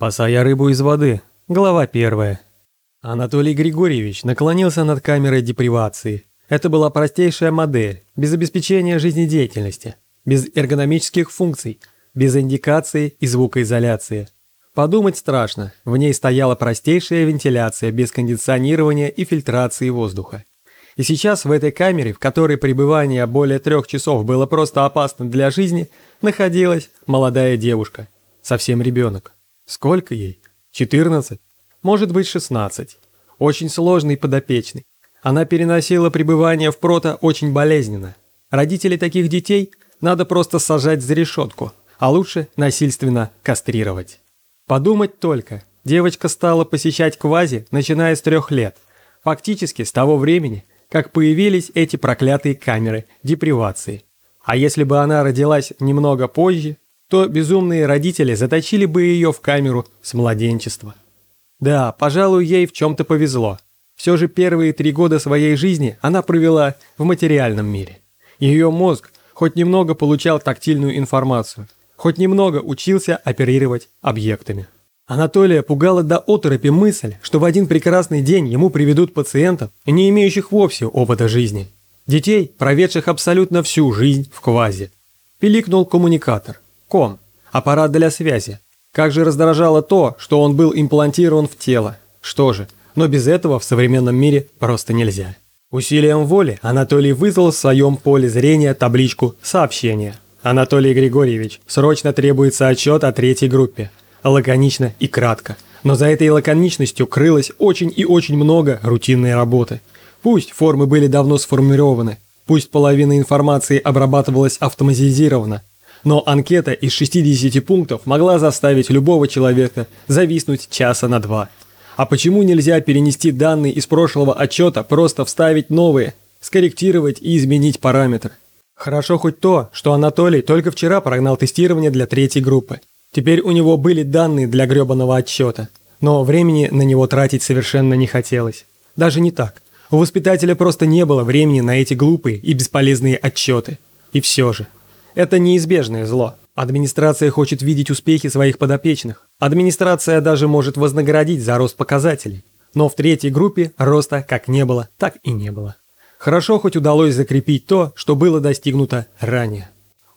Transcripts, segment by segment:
Спасая рыбу из воды. Глава первая. Анатолий Григорьевич наклонился над камерой депривации. Это была простейшая модель, без обеспечения жизнедеятельности, без эргономических функций, без индикации и звукоизоляции. Подумать страшно, в ней стояла простейшая вентиляция без кондиционирования и фильтрации воздуха. И сейчас в этой камере, в которой пребывание более трех часов было просто опасно для жизни, находилась молодая девушка, совсем ребенок. Сколько ей? 14? Может быть 16. Очень сложный подопечный. Она переносила пребывание в прото очень болезненно. Родители таких детей надо просто сажать за решетку, а лучше насильственно кастрировать. Подумать только, девочка стала посещать квази, начиная с трех лет. Фактически с того времени, как появились эти проклятые камеры депривации. А если бы она родилась немного позже, то безумные родители заточили бы ее в камеру с младенчества. Да, пожалуй, ей в чем-то повезло. Все же первые три года своей жизни она провела в материальном мире. Ее мозг хоть немного получал тактильную информацию, хоть немного учился оперировать объектами. Анатолия пугала до оторопи мысль, что в один прекрасный день ему приведут пациентов, не имеющих вовсе опыта жизни. Детей, проведших абсолютно всю жизнь в квазе. Пиликнул коммуникатор. Ком. Аппарат для связи. Как же раздражало то, что он был имплантирован в тело. Что же, но без этого в современном мире просто нельзя. Усилием воли Анатолий вызвал в своем поле зрения табличку «Сообщение». «Анатолий Григорьевич, срочно требуется отчет о третьей группе. Лаконично и кратко. Но за этой лаконичностью крылось очень и очень много рутинной работы. Пусть формы были давно сформированы, пусть половина информации обрабатывалась автоматизированно, но анкета из 60 пунктов могла заставить любого человека зависнуть часа на два. А почему нельзя перенести данные из прошлого отчета, просто вставить новые, скорректировать и изменить параметры? Хорошо хоть то, что Анатолий только вчера прогнал тестирование для третьей группы. Теперь у него были данные для гребаного отчета, но времени на него тратить совершенно не хотелось. Даже не так. У воспитателя просто не было времени на эти глупые и бесполезные отчеты. И все же. Это неизбежное зло. Администрация хочет видеть успехи своих подопечных. Администрация даже может вознаградить за рост показателей. Но в третьей группе роста как не было, так и не было. Хорошо хоть удалось закрепить то, что было достигнуто ранее.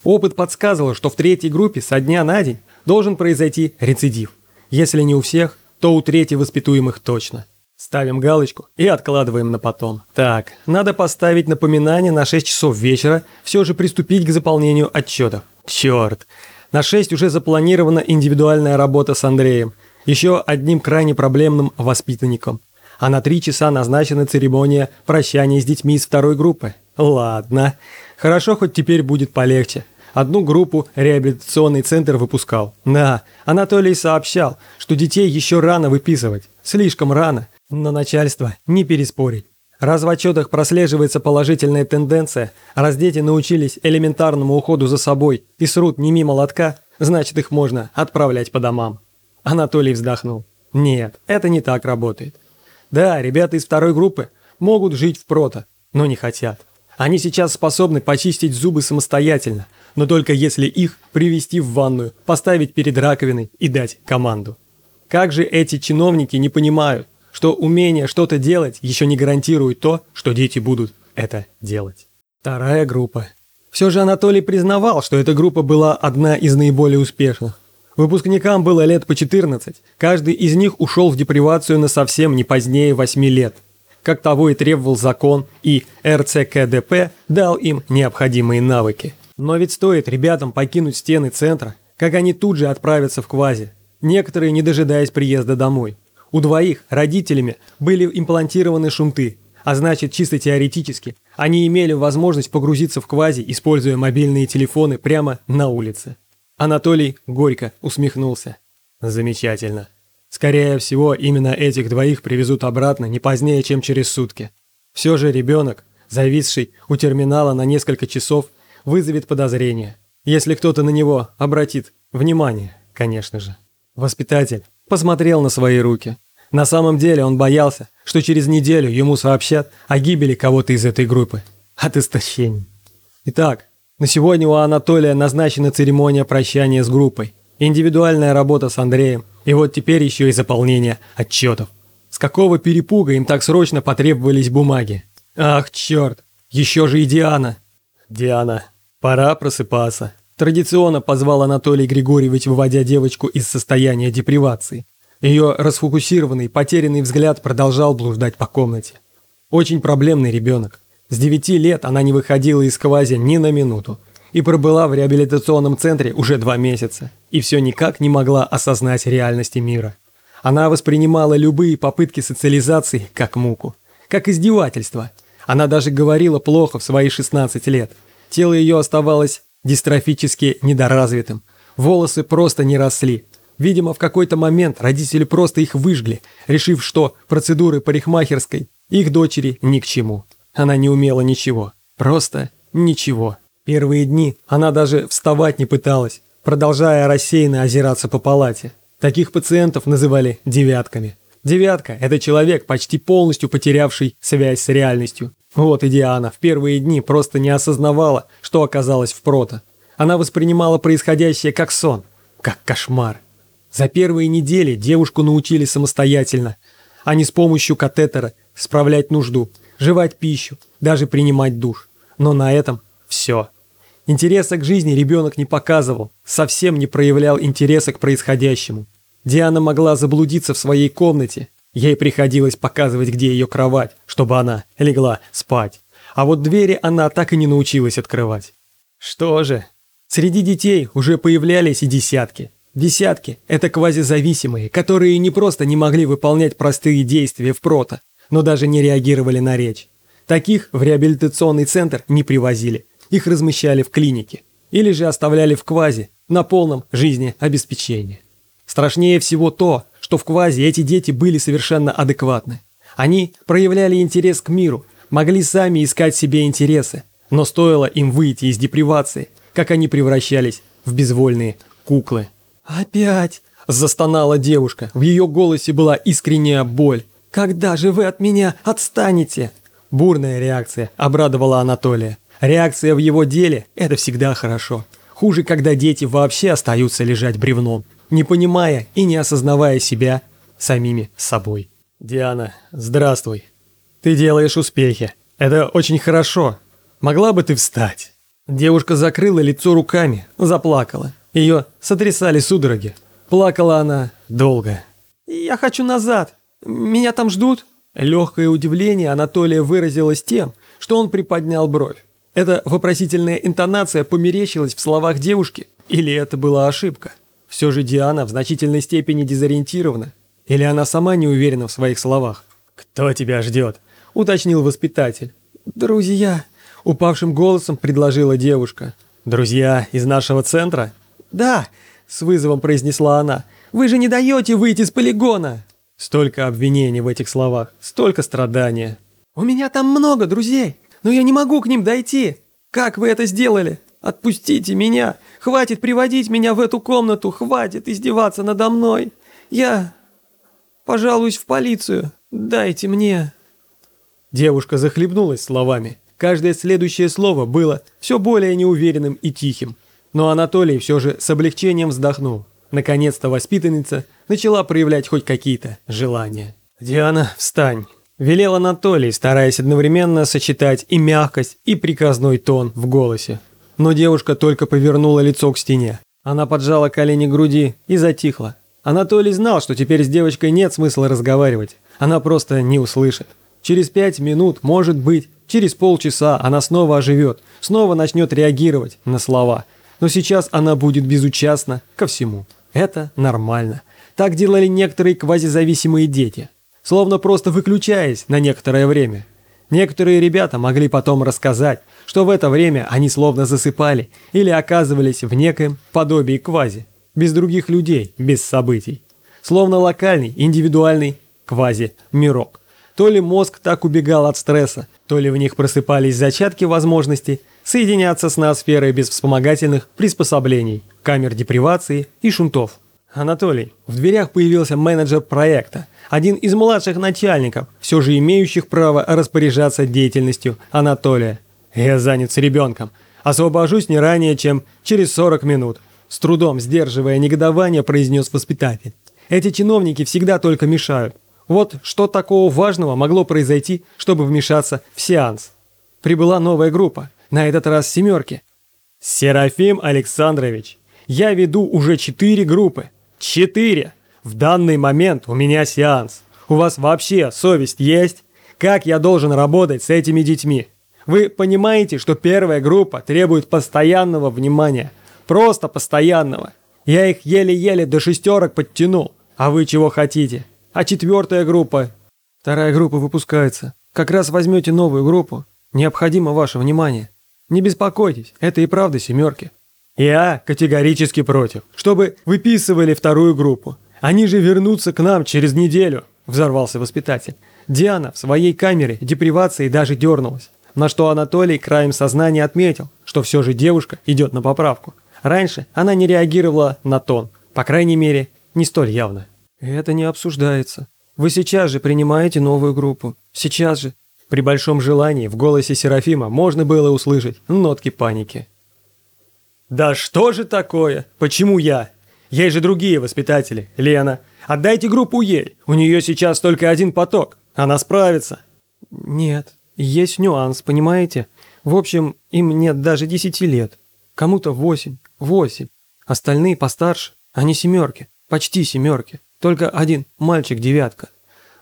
Опыт подсказывал, что в третьей группе со дня на день должен произойти рецидив. Если не у всех, то у трети воспитуемых точно. Ставим галочку и откладываем на потом. Так, надо поставить напоминание на 6 часов вечера, все же приступить к заполнению отчетов. Черт, на 6 уже запланирована индивидуальная работа с Андреем, еще одним крайне проблемным воспитанником. А на 3 часа назначена церемония прощания с детьми из второй группы. Ладно, хорошо, хоть теперь будет полегче. Одну группу реабилитационный центр выпускал. Да, Анатолий сообщал, что детей еще рано выписывать. Слишком рано. Но начальство не переспорить. Раз в отчетах прослеживается положительная тенденция, раз дети научились элементарному уходу за собой и срут не мимо лотка, значит их можно отправлять по домам. Анатолий вздохнул. Нет, это не так работает. Да, ребята из второй группы могут жить в прото, но не хотят. Они сейчас способны почистить зубы самостоятельно, но только если их привести в ванную, поставить перед раковиной и дать команду. Как же эти чиновники не понимают, что умение что-то делать еще не гарантирует то, что дети будут это делать. Вторая группа. Все же Анатолий признавал, что эта группа была одна из наиболее успешных. Выпускникам было лет по 14, каждый из них ушел в депривацию на совсем не позднее 8 лет. Как того и требовал закон, и РЦКДП дал им необходимые навыки. Но ведь стоит ребятам покинуть стены центра, как они тут же отправятся в квази, некоторые не дожидаясь приезда домой. У двоих родителями были имплантированы шунты, а значит, чисто теоретически, они имели возможность погрузиться в квази, используя мобильные телефоны прямо на улице. Анатолий горько усмехнулся. Замечательно. Скорее всего, именно этих двоих привезут обратно не позднее, чем через сутки. Все же ребенок, зависший у терминала на несколько часов, вызовет подозрение, если кто-то на него обратит внимание, конечно же. Воспитатель посмотрел на свои руки. На самом деле он боялся, что через неделю ему сообщат о гибели кого-то из этой группы. От истощения. Итак, на сегодня у Анатолия назначена церемония прощания с группой. Индивидуальная работа с Андреем, И вот теперь еще и заполнение отчетов. С какого перепуга им так срочно потребовались бумаги? Ах, черт! Еще же и Диана! Диана, пора просыпаться. Традиционно позвал Анатолий Григорьевич, выводя девочку из состояния депривации. Ее расфокусированный, потерянный взгляд продолжал блуждать по комнате. Очень проблемный ребенок. С девяти лет она не выходила из квази ни на минуту и пробыла в реабилитационном центре уже два месяца, и все никак не могла осознать реальности мира. Она воспринимала любые попытки социализации как муку, как издевательство. Она даже говорила плохо в свои 16 лет. Тело ее оставалось дистрофически недоразвитым. Волосы просто не росли. Видимо, в какой-то момент родители просто их выжгли, решив, что процедуры парикмахерской их дочери ни к чему. Она не умела ничего. Просто ничего. Первые дни она даже вставать не пыталась, продолжая рассеянно озираться по палате. Таких пациентов называли «девятками». Девятка – это человек, почти полностью потерявший связь с реальностью. Вот и Диана в первые дни просто не осознавала, что оказалась в прото. Она воспринимала происходящее как сон, как кошмар. За первые недели девушку научили самостоятельно, а не с помощью катетера справлять нужду, жевать пищу, даже принимать душ. Но на этом все. Интереса к жизни ребенок не показывал, совсем не проявлял интереса к происходящему. Диана могла заблудиться в своей комнате. Ей приходилось показывать, где ее кровать, чтобы она легла спать. А вот двери она так и не научилась открывать. Что же, среди детей уже появлялись и десятки. Десятки – это квазизависимые, которые не просто не могли выполнять простые действия в прото, но даже не реагировали на речь. Таких в реабилитационный центр не привозили, их размещали в клинике или же оставляли в квазе на полном жизнеобеспечении. Страшнее всего то, что в квазе эти дети были совершенно адекватны. Они проявляли интерес к миру, могли сами искать себе интересы, но стоило им выйти из депривации, как они превращались в безвольные куклы. «Опять!» – застонала девушка. В ее голосе была искренняя боль. «Когда же вы от меня отстанете?» Бурная реакция обрадовала Анатолия. Реакция в его деле – это всегда хорошо. Хуже, когда дети вообще остаются лежать бревном не понимая и не осознавая себя самими собой. «Диана, здравствуй. Ты делаешь успехи. Это очень хорошо. Могла бы ты встать?» Девушка закрыла лицо руками, заплакала. Ее сотрясали судороги. Плакала она долго. «Я хочу назад. Меня там ждут?» Легкое удивление Анатолия выразилось тем, что он приподнял бровь. Эта вопросительная интонация померещилась в словах девушки, или это была ошибка? Все же Диана в значительной степени дезориентирована. Или она сама не уверена в своих словах? «Кто тебя ждет?» – уточнил воспитатель. «Друзья», – упавшим голосом предложила девушка. «Друзья из нашего центра?» «Да», – с вызовом произнесла она. «Вы же не даете выйти с полигона!» Столько обвинений в этих словах, столько страдания. «У меня там много друзей, но я не могу к ним дойти. Как вы это сделали? Отпустите меня! Хватит приводить меня в эту комнату, хватит издеваться надо мной. Я пожалуюсь в полицию. Дайте мне...» Девушка захлебнулась словами. Каждое следующее слово было все более неуверенным и тихим. Но Анатолий все же с облегчением вздохнул. Наконец-то воспитанница начала проявлять хоть какие-то желания. «Диана, встань!» Велел Анатолий, стараясь одновременно сочетать и мягкость, и приказной тон в голосе. Но девушка только повернула лицо к стене. Она поджала колени к груди и затихла. Анатолий знал, что теперь с девочкой нет смысла разговаривать. Она просто не услышит. Через пять минут, может быть, через полчаса она снова оживет, снова начнет реагировать на слова. Но сейчас она будет безучастна ко всему. Это нормально. Так делали некоторые квазизависимые дети, словно просто выключаясь на некоторое время. Некоторые ребята могли потом рассказать, что в это время они словно засыпали или оказывались в некоем подобии квази, без других людей, без событий. Словно локальный, индивидуальный квази-мирок. То ли мозг так убегал от стресса, то ли в них просыпались зачатки возможностей соединяться с ноосферой без вспомогательных приспособлений, камер депривации и шунтов. Анатолий, в дверях появился менеджер проекта, один из младших начальников, все же имеющих право распоряжаться деятельностью Анатолия. Я занят с ребенком. Освобожусь не ранее, чем через 40 минут. С трудом сдерживая негодование, произнес воспитатель. Эти чиновники всегда только мешают. Вот что такого важного могло произойти, чтобы вмешаться в сеанс. Прибыла новая группа, на этот раз семерки. Серафим Александрович, я веду уже четыре группы. Четыре! В данный момент у меня сеанс. У вас вообще совесть есть? Как я должен работать с этими детьми? Вы понимаете, что первая группа требует постоянного внимания. Просто постоянного. Я их еле-еле до шестерок подтянул. А вы чего хотите? А четвертая группа? Вторая группа выпускается. Как раз возьмете новую группу. Необходимо ваше внимание. Не беспокойтесь, это и правда семерки. Я категорически против, чтобы выписывали вторую группу. Они же вернутся к нам через неделю, взорвался воспитатель. Диана в своей камере депривации даже дернулась. На что Анатолий краем сознания отметил, что все же девушка идет на поправку. Раньше она не реагировала на тон, по крайней мере, не столь явно. «Это не обсуждается. Вы сейчас же принимаете новую группу. Сейчас же». При большом желании в голосе Серафима можно было услышать нотки паники. «Да что же такое? Почему я? Есть же другие воспитатели. Лена, отдайте группу ей. У нее сейчас только один поток. Она справится». «Нет, есть нюанс, понимаете? В общем, им нет даже десяти лет. Кому-то восемь, восемь. Остальные постарше, они семерки, почти семерки. Только один мальчик-девятка.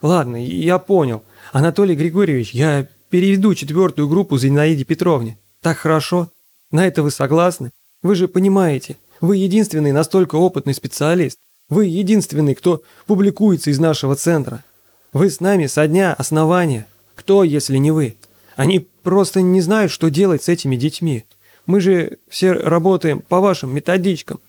Ладно, я понял. Анатолий Григорьевич, я переведу четвертую группу Зинаиде Петровне. Так хорошо? На это вы согласны? Вы же понимаете, вы единственный настолько опытный специалист. Вы единственный, кто публикуется из нашего центра. Вы с нами со дня основания. Кто, если не вы? Они просто не знают, что делать с этими детьми. Мы же все работаем по вашим методичкам.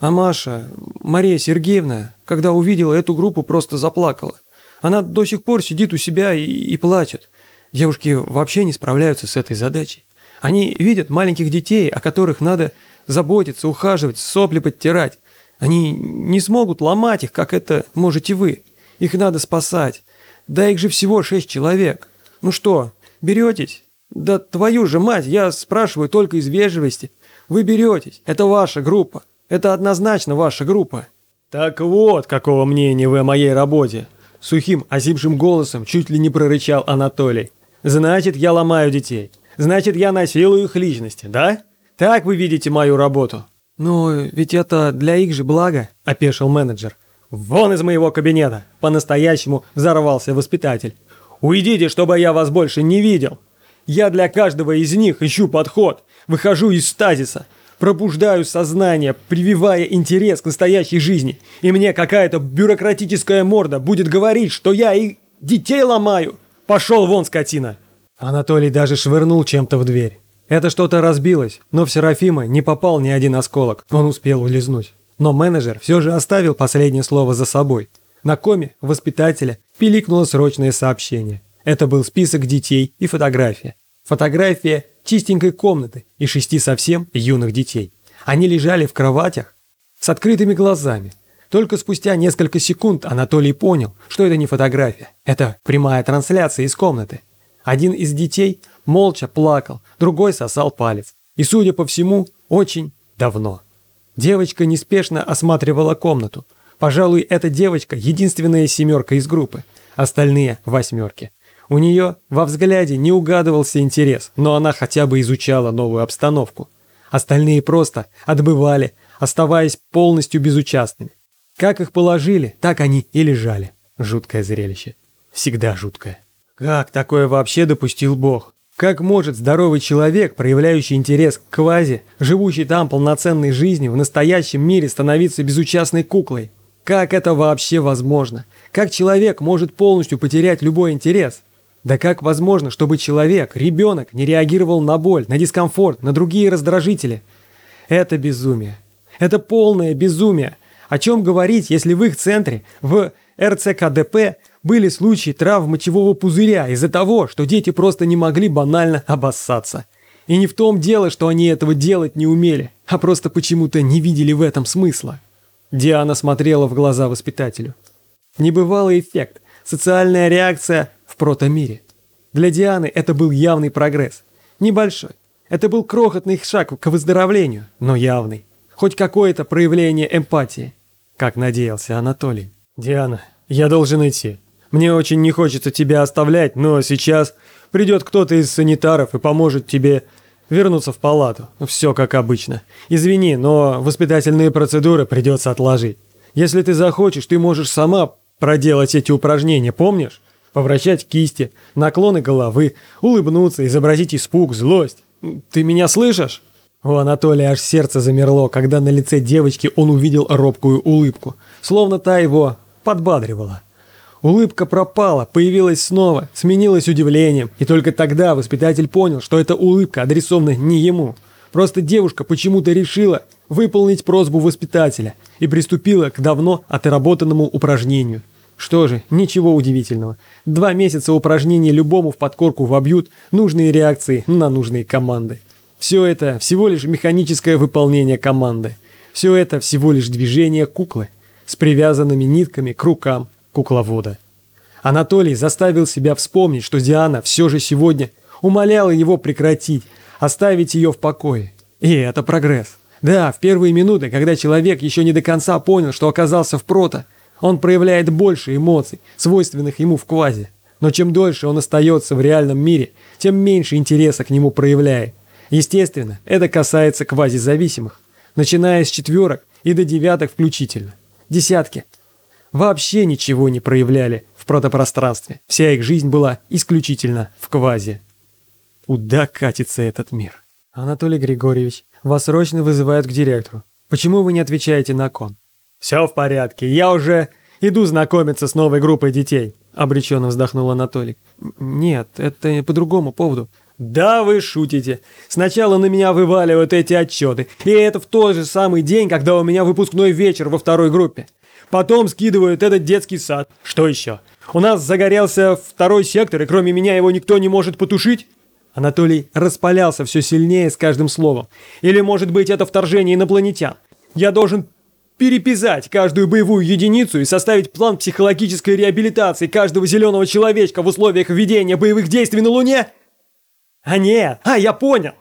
А Маша, Мария Сергеевна, когда увидела эту группу, просто заплакала. Она до сих пор сидит у себя и, и плачет. Девушки вообще не справляются с этой задачей. Они видят маленьких детей, о которых надо заботиться, ухаживать, сопли подтирать. Они не смогут ломать их, как это можете вы. Их надо спасать. Да их же всего шесть человек. Ну что, беретесь? Да твою же мать, я спрашиваю только из вежливости. Вы беретесь, это ваша группа. Это однозначно ваша группа». «Так вот, какого мнения вы о моей работе!» Сухим, озибшим голосом чуть ли не прорычал Анатолий. «Значит, я ломаю детей. Значит, я насилую их личности, да? Так вы видите мою работу?» «Но ведь это для их же блага», – опешил менеджер. «Вон из моего кабинета!» – по-настоящему взорвался воспитатель. «Уйдите, чтобы я вас больше не видел! Я для каждого из них ищу подход, выхожу из стазиса, пробуждаю сознание, прививая интерес к настоящей жизни, и мне какая-то бюрократическая морда будет говорить, что я и детей ломаю. Пошел вон, скотина!» Анатолий даже швырнул чем-то в дверь. Это что-то разбилось, но в Серафима не попал ни один осколок, он успел улизнуть. Но менеджер все же оставил последнее слово за собой. На коме воспитателя пиликнуло срочное сообщение. Это был список детей и фотография. Фотография чистенькой комнаты и шести совсем юных детей. Они лежали в кроватях с открытыми глазами. Только спустя несколько секунд Анатолий понял, что это не фотография, это прямая трансляция из комнаты. Один из детей молча плакал, другой сосал палец. И, судя по всему, очень давно. Девочка неспешно осматривала комнату. Пожалуй, эта девочка единственная семерка из группы, остальные восьмерки. У нее во взгляде не угадывался интерес, но она хотя бы изучала новую обстановку. Остальные просто отбывали, оставаясь полностью безучастными. Как их положили, так они и лежали. Жуткое зрелище. Всегда жуткое. Как такое вообще допустил Бог? Как может здоровый человек, проявляющий интерес к квази, живущий там полноценной жизнью, в настоящем мире становиться безучастной куклой? Как это вообще возможно? Как человек может полностью потерять любой интерес? Да как возможно, чтобы человек, ребенок, не реагировал на боль, на дискомфорт, на другие раздражители? Это безумие. Это полное безумие. О чем говорить, если в их центре, в РЦКДП, были случаи травм мочевого пузыря из-за того, что дети просто не могли банально обоссаться. И не в том дело, что они этого делать не умели, а просто почему-то не видели в этом смысла. Диана смотрела в глаза воспитателю. Небывалый эффект, социальная реакция в протомире. Для Дианы это был явный прогресс. Небольшой. Это был крохотный шаг к выздоровлению, но явный. Хоть какое-то проявление эмпатии. как надеялся Анатолий. «Диана, я должен идти. Мне очень не хочется тебя оставлять, но сейчас придет кто-то из санитаров и поможет тебе вернуться в палату. Все как обычно. Извини, но воспитательные процедуры придется отложить. Если ты захочешь, ты можешь сама проделать эти упражнения, помнишь? Повращать кисти, наклоны головы, улыбнуться, изобразить испуг, злость. Ты меня слышишь? У Анатолия аж сердце замерло, когда на лице девочки он увидел робкую улыбку, словно та его подбадривала. Улыбка пропала, появилась снова, сменилась удивлением, и только тогда воспитатель понял, что эта улыбка адресована не ему. Просто девушка почему-то решила выполнить просьбу воспитателя и приступила к давно отработанному упражнению. Что же, ничего удивительного. Два месяца упражнений любому в подкорку вобьют нужные реакции на нужные команды. Все это всего лишь механическое выполнение команды. Все это всего лишь движение куклы с привязанными нитками к рукам кукловода. Анатолий заставил себя вспомнить, что Диана все же сегодня умоляла его прекратить, оставить ее в покое. И это прогресс. Да, в первые минуты, когда человек еще не до конца понял, что оказался в прото, он проявляет больше эмоций, свойственных ему в квазе. Но чем дольше он остается в реальном мире, тем меньше интереса к нему проявляет. Естественно, это касается квазизависимых, начиная с четверок и до девяток включительно. Десятки вообще ничего не проявляли в протопространстве. Вся их жизнь была исключительно в квазе. Куда катится этот мир? Анатолий Григорьевич, вас срочно вызывают к директору. Почему вы не отвечаете на кон? Все в порядке, я уже иду знакомиться с новой группой детей, обреченно вздохнул Анатолий. Нет, это по другому поводу. Да вы шутите. Сначала на меня вываливают эти отчеты, и это в тот же самый день, когда у меня выпускной вечер во второй группе. Потом скидывают этот детский сад. Что еще? У нас загорелся второй сектор, и кроме меня его никто не может потушить? Анатолий распалялся все сильнее с каждым словом. Или, может быть, это вторжение инопланетян? Я должен переписать каждую боевую единицу и составить план психологической реабилитации каждого зеленого человечка в условиях ведения боевых действий на Луне? А нет, а я понял.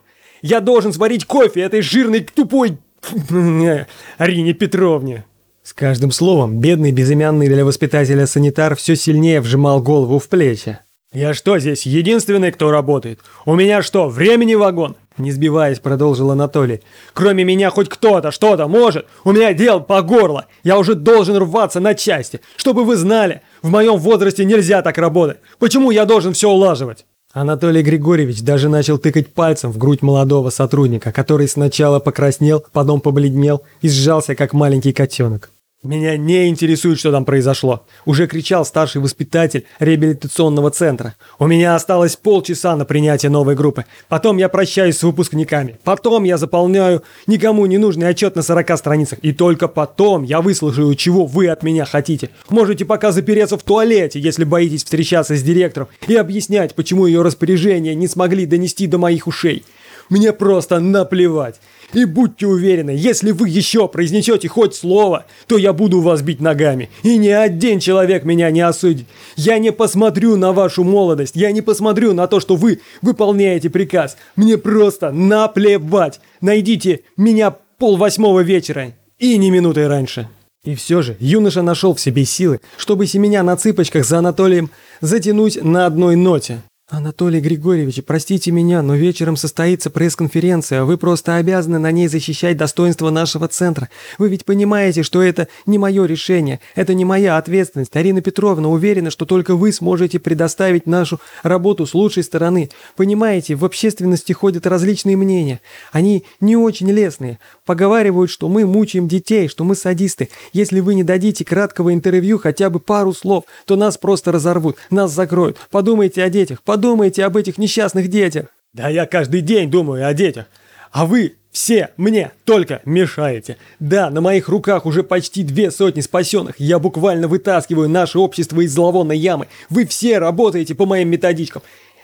Я должен сварить кофе этой жирной тупой Арине Петровне. С каждым словом бедный безымянный для воспитателя санитар все сильнее вжимал голову в плечи. «Я что, здесь единственный, кто работает? У меня что, времени вагон?» Не сбиваясь, продолжил Анатолий. «Кроме меня хоть кто-то что-то может? У меня дел по горло. Я уже должен рваться на части. Чтобы вы знали, в моем возрасте нельзя так работать. Почему я должен все улаживать?» Анатолий Григорьевич даже начал тыкать пальцем в грудь молодого сотрудника, который сначала покраснел, потом побледнел и сжался, как маленький котенок. «Меня не интересует, что там произошло», – уже кричал старший воспитатель реабилитационного центра. «У меня осталось полчаса на принятие новой группы. Потом я прощаюсь с выпускниками. Потом я заполняю никому не нужный отчет на 40 страницах. И только потом я выслушаю, чего вы от меня хотите. Можете пока запереться в туалете, если боитесь встречаться с директором и объяснять, почему ее распоряжения не смогли донести до моих ушей. Мне просто наплевать. И будьте уверены, если вы еще произнесете хоть слово, то я буду вас бить ногами. И ни один человек меня не осудит. Я не посмотрю на вашу молодость. Я не посмотрю на то, что вы выполняете приказ. Мне просто наплевать. Найдите меня полвосьмого вечера. И не минутой раньше. И все же юноша нашел в себе силы, чтобы семеня на цыпочках за Анатолием затянуть на одной ноте. «Анатолий Григорьевич, простите меня, но вечером состоится пресс-конференция. Вы просто обязаны на ней защищать достоинство нашего центра. Вы ведь понимаете, что это не мое решение, это не моя ответственность. Арина Петровна уверена, что только вы сможете предоставить нашу работу с лучшей стороны. Понимаете, в общественности ходят различные мнения. Они не очень лестные. Поговаривают, что мы мучаем детей, что мы садисты. Если вы не дадите краткого интервью хотя бы пару слов, то нас просто разорвут, нас закроют. Подумайте о детях, подумайте об этих несчастных детях. Да я каждый день думаю о детях. А вы все мне только мешаете. Да, на моих руках уже почти две сотни спасенных. Я буквально вытаскиваю наше общество из зловонной ямы. Вы все работаете по моим методичкам.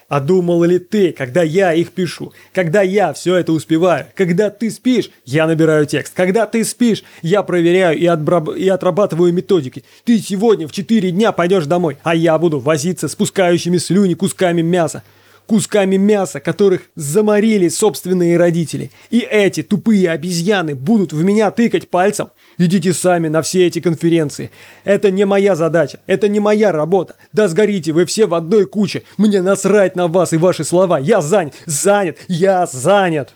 А думал ли ты, когда я их пишу, когда я все это успеваю, когда ты спишь, я набираю текст, когда ты спишь, я проверяю и, отбраб... и отрабатываю методики. Ты сегодня в 4 дня пойдешь домой, а я буду возиться с пускающими слюни кусками мяса. Кусками мяса, которых заморили собственные родители. И эти тупые обезьяны будут в меня тыкать пальцем? Идите сами на все эти конференции. Это не моя задача, это не моя работа. Да сгорите вы все в одной куче. Мне насрать на вас и ваши слова. Я занят, занят, я занят.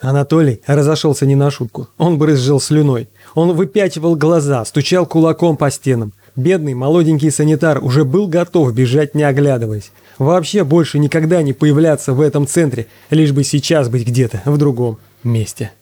Анатолий разошелся не на шутку. Он брызжил слюной. Он выпячивал глаза, стучал кулаком по стенам. Бедный молоденький санитар уже был готов бежать, не оглядываясь. Вообще больше никогда не появляться в этом центре, лишь бы сейчас быть где-то в другом месте.